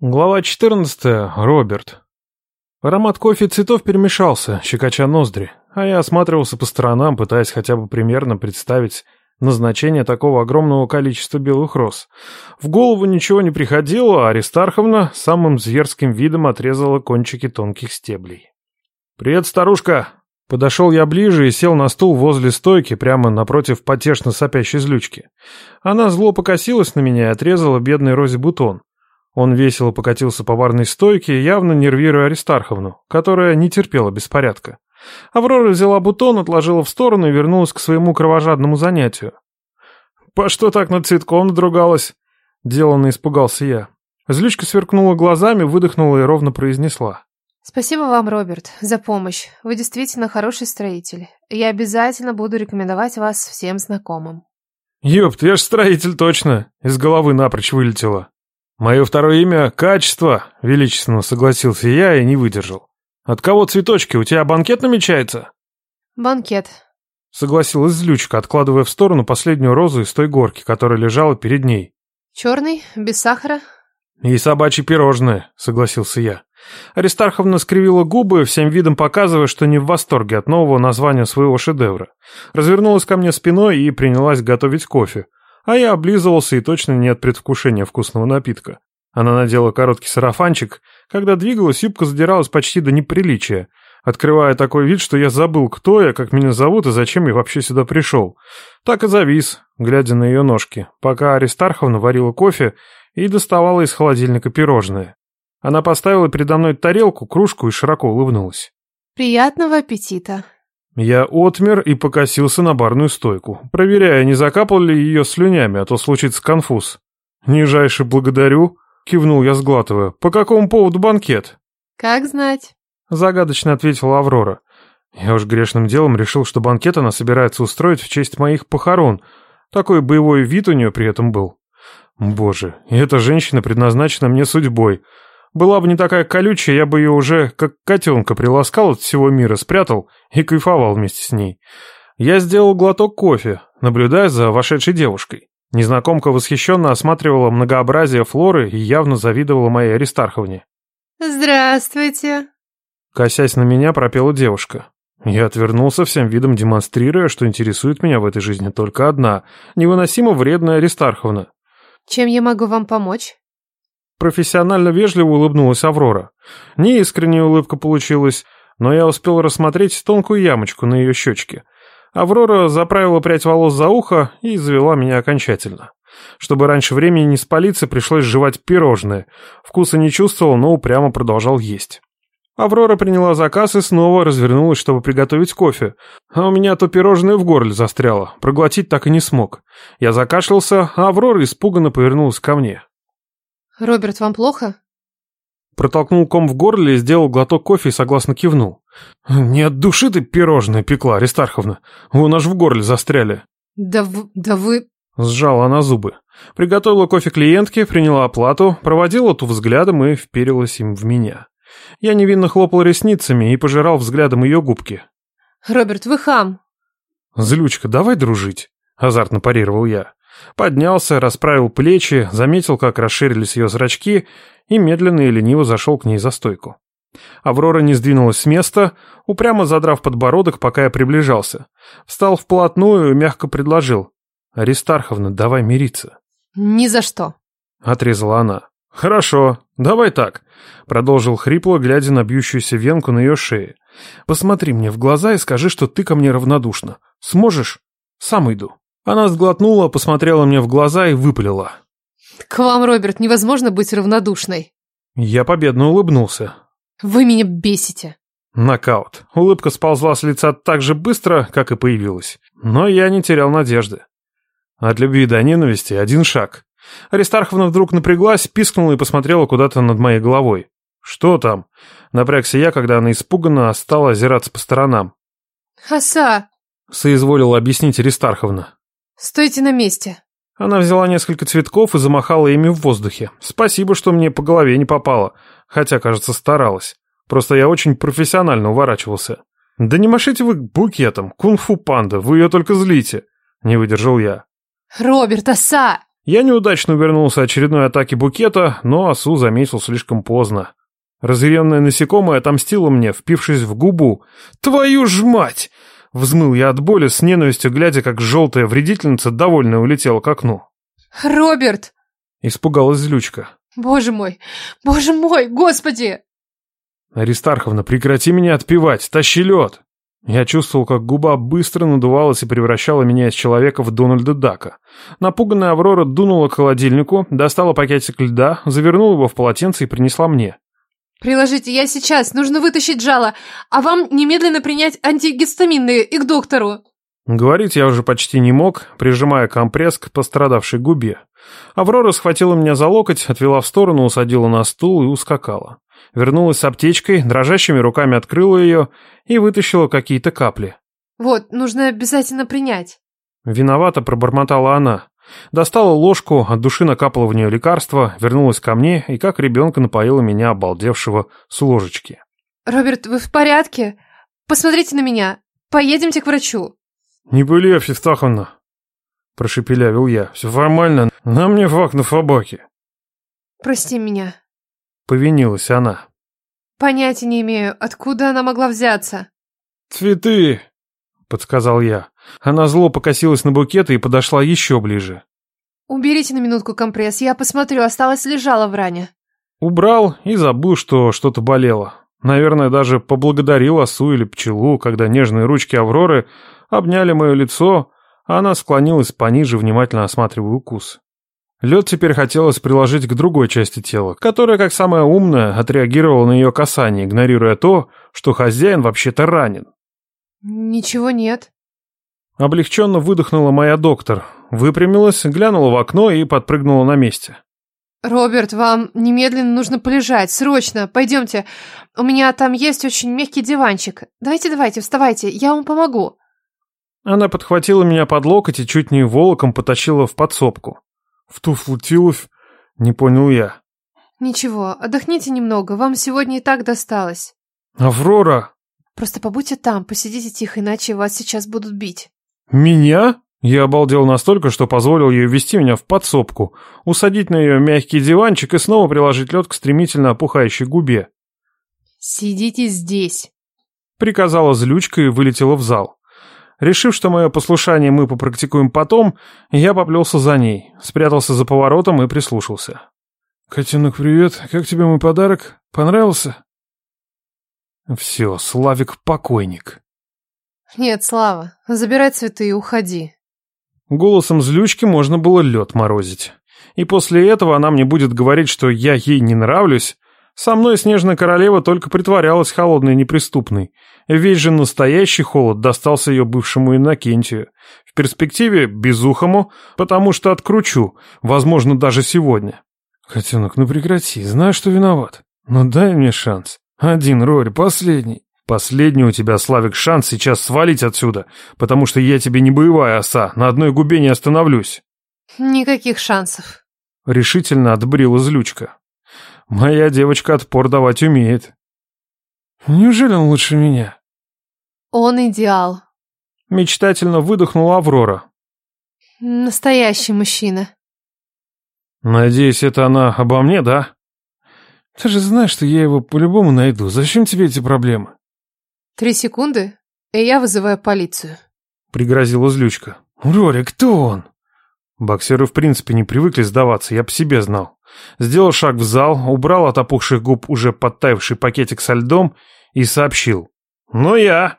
Глава 14. Роберт. Аромат кофе и цветов перемешался, щекоча ноздри, а я осматривался по сторонам, пытаясь хотя бы примерно представить назначение такого огромного количества белых роз. В голову ничего не приходило, а Аристарховна самым зверским видом отрезала кончики тонких стеблей. «Привет, старушка!» Подошел я ближе и сел на стул возле стойки, прямо напротив потешно сопящей злючки. Она зло покосилась на меня и отрезала бедной розе бутон. Он весело покатился по барной стойке, явно нервируя Аристарховну, которая не терпела беспорядка. Аврора взяла бутон, отложила в сторону и вернулась к своему кровожадному занятию. «По что так над цветком надругалась?» Деланно испугался я. Злючка сверкнула глазами, выдохнула и ровно произнесла. Спасибо вам, Роберт, за помощь. Вы действительно хороший строитель. Я обязательно буду рекомендовать вас всем знакомым. Ёпт, я ж строитель точно. Из головы напрочь вылетело. «Мое второе имя — Качество», — величественно согласился я и не выдержал. «От кого цветочки? У тебя банкет намечается?» «Банкет», — согласилась злючка, откладывая в сторону последнюю розу из той горки, которая лежала перед ней. «Черный, без сахара». «И собачье пирожное», — согласился я. Аристарховна скривила губы, всем видом показывая, что не в восторге от нового названия своего шедевра. Развернулась ко мне спиной и принялась готовить кофе, а я облизывался и точно не от предвкушения вкусного напитка. Она надела короткий сарафанчик. Когда двигалась, юбка задиралась почти до неприличия, открывая такой вид, что я забыл, кто я, как меня зовут и зачем я вообще сюда пришел. Так и завис, глядя на ее ножки, пока Аристарховна варила кофе и доставала из холодильника пирожное. Она поставила передо мной тарелку, кружку и широко улыбнулась. «Приятного аппетита!» Я отмер и покосился на барную стойку, проверяя, не закапал ли ее слюнями, а то случится конфуз. «Нижайше благодарю», — кивнул я, сглатывая. «По какому поводу банкет?» «Как знать», — загадочно ответила Аврора. Я уж грешным делом решил, что банкет она собирается устроить в честь моих похорон. Такой боевой вид у нее при этом был. Боже, эта женщина предназначена мне судьбой. Была бы не такая колючая, я бы ее уже, как котенка, приласкал от всего мира, спрятал и кайфовал вместе с ней. Я сделал глоток кофе, наблюдая за вошедшей девушкой. Незнакомка восхищенно осматривала многообразие флоры и явно завидовала моей Аристарховне. «Здравствуйте!» Косясь на меня, пропела девушка. Я отвернулся всем видом, демонстрируя, что интересует меня в этой жизни только одна, невыносимо вредная Аристарховна. «Чем я могу вам помочь?» Профессионально вежливо улыбнулась Аврора. Неискренняя улыбка получилась, но я успел рассмотреть тонкую ямочку на ее щечке. Аврора заправила прядь волос за ухо и завела меня окончательно. Чтобы раньше времени не спалиться, пришлось жевать пирожное. Вкуса не чувствовал, но упрямо продолжал есть. Аврора приняла заказ и снова развернулась, чтобы приготовить кофе. А у меня то пирожное в горле застряло, проглотить так и не смог. Я закашлялся, а Аврора испуганно повернулась ко мне. «Роберт, вам плохо?» Протолкнул ком в горле сделал глоток кофе и согласно кивнул. «Не от души ты пирожное пекла, Аристарховна. Вы наш в горле застряли». «Да, в... да вы...» Сжала она зубы. Приготовила кофе клиентке, приняла оплату, проводила ту взглядом и вперилась им в меня. Я невинно хлопал ресницами и пожирал взглядом ее губки. «Роберт, вы хам!» «Злючка, давай дружить!» — азартно парировал я. Поднялся, расправил плечи, заметил, как расширились ее зрачки, и медленно и лениво зашел к ней за стойку. Аврора не сдвинулась с места, упрямо задрав подбородок, пока я приближался. Встал вплотную и мягко предложил. «Аристарховна, давай мириться». «Ни за что», — отрезала она. «Хорошо, давай так», — продолжил хрипло, глядя на бьющуюся венку на ее шее. «Посмотри мне в глаза и скажи, что ты ко мне равнодушна. Сможешь? Сам иду». Она сглотнула, посмотрела мне в глаза и выпалила. «К вам, Роберт, невозможно быть равнодушной». Я победно улыбнулся. «Вы меня бесите». Нокаут. Улыбка сползла с лица так же быстро, как и появилась. Но я не терял надежды. От любви до ненависти один шаг. Аристарховна вдруг напряглась, пискнула и посмотрела куда-то над моей головой. «Что там?» Напрягся я, когда она испуганно стала озираться по сторонам. «Оса!» — соизволила объяснить Аристарховна. «Стойте на месте!» Она взяла несколько цветков и замахала ими в воздухе. Спасибо, что мне по голове не попало, хотя, кажется, старалась. Просто я очень профессионально уворачивался. «Да не машите вы букетом, кунг-фу панда, вы ее только злите!» Не выдержал я. «Роберт, оса!» Я неудачно увернулся очередной атаки букета, но осу заметил слишком поздно. Разъяренное насекомое отомстило мне, впившись в губу. «Твою ж мать!» Взмыл я от боли, с ненавистью глядя, как желтая вредительница довольно улетела к окну. «Роберт!» Испугалась злючка. «Боже мой! Боже мой! Господи!» «Аристарховна, прекрати меня отпевать! Тащи лед!» Я чувствовал, как губа быстро надувалась и превращала меня из человека в Дональда Дака. Напуганная Аврора дунула к холодильнику, достала пакетик льда, завернула его в полотенце и принесла мне. «Приложите, я сейчас, нужно вытащить жало, а вам немедленно принять антигистаминные и к доктору». Говорить я уже почти не мог, прижимая компресс к пострадавшей губе. Аврора схватила меня за локоть, отвела в сторону, усадила на стул и ускакала. Вернулась с аптечкой, дрожащими руками открыла ее и вытащила какие-то капли. «Вот, нужно обязательно принять». Виновато пробормотала она. Достала ложку, от души накапала в нее лекарство, вернулась ко мне и как ребенка напоила меня, обалдевшего, с ложечки. «Роберт, вы в порядке? Посмотрите на меня. Поедемте к врачу». «Не были, Фистаховна», — прошепелявил я. «Все формально. На мне факт на фабаке». «Прости меня», — повинилась она. «Понятия не имею, откуда она могла взяться». «Цветы», — подсказал я. Она зло покосилась на букеты и подошла еще ближе. «Уберите на минутку компресс, я посмотрю, осталось лежала в ране». Убрал и забыл, что что-то болело. Наверное, даже поблагодарил осу или пчелу, когда нежные ручки Авроры обняли мое лицо, а она склонилась пониже, внимательно осматривая укус. Лед теперь хотелось приложить к другой части тела, которая, как самая умная, отреагировала на ее касание, игнорируя то, что хозяин вообще-то ранен. «Ничего нет», Облегченно выдохнула моя доктор, выпрямилась, глянула в окно и подпрыгнула на месте. «Роберт, вам немедленно нужно полежать, срочно, пойдемте. У меня там есть очень мягкий диванчик. Давайте, давайте, вставайте, я вам помогу». Она подхватила меня под локоть и чуть не волоком потащила в подсобку. «В туфлу Тиловь?» — не понял я. «Ничего, отдохните немного, вам сегодня и так досталось». «Аврора!» «Просто побудьте там, посидите тихо, иначе вас сейчас будут бить». «Меня?» Я обалдел настолько, что позволил ей ввести меня в подсобку, усадить на ее мягкий диванчик и снова приложить лед к стремительно опухающей губе. «Сидите здесь», — приказала злючка и вылетела в зал. Решив, что мое послушание мы попрактикуем потом, я поплелся за ней, спрятался за поворотом и прислушался. «Котенок, привет. Как тебе мой подарок? Понравился?» «Все, Славик покойник». «Нет, Слава, забирай цветы и уходи». Голосом злючки можно было лед морозить. И после этого она мне будет говорить, что я ей не нравлюсь. Со мной снежная королева только притворялась холодной и неприступной. Весь же настоящий холод достался ее бывшему Иннокентию. В перспективе безухому, потому что откручу, возможно, даже сегодня. Котенок, ну прекрати, знаю, что виноват. Но дай мне шанс. Один, Рори, последний. Последний у тебя, Славик, шанс сейчас свалить отсюда, потому что я тебе не боевая оса, на одной губе не остановлюсь. Никаких шансов. Решительно отбрила злючка. Моя девочка отпор давать умеет. Неужели он лучше меня? Он идеал. Мечтательно выдохнула Аврора. Настоящий мужчина. Надеюсь, это она обо мне, да? Ты же знаешь, что я его по-любому найду. Зачем тебе эти проблемы? Три секунды, и я вызываю полицию. Пригрозила злючка. Рори, кто он? Боксеры в принципе не привыкли сдаваться, я по себе знал. Сделал шаг в зал, убрал от опухших губ уже подтаявший пакетик со льдом и сообщил. «Ну я!»